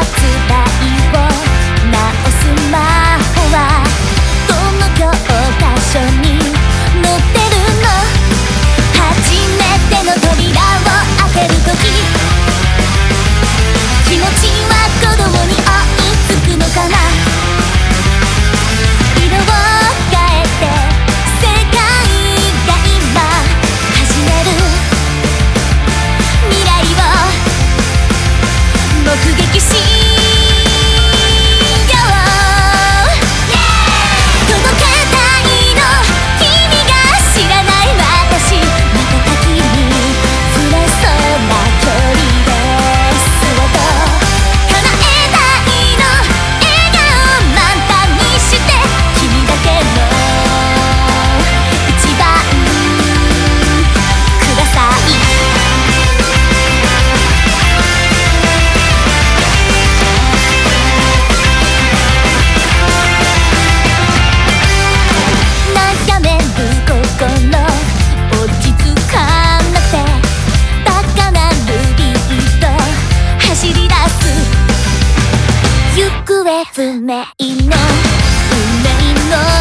場を直す魔はどの教科書に爪の運命の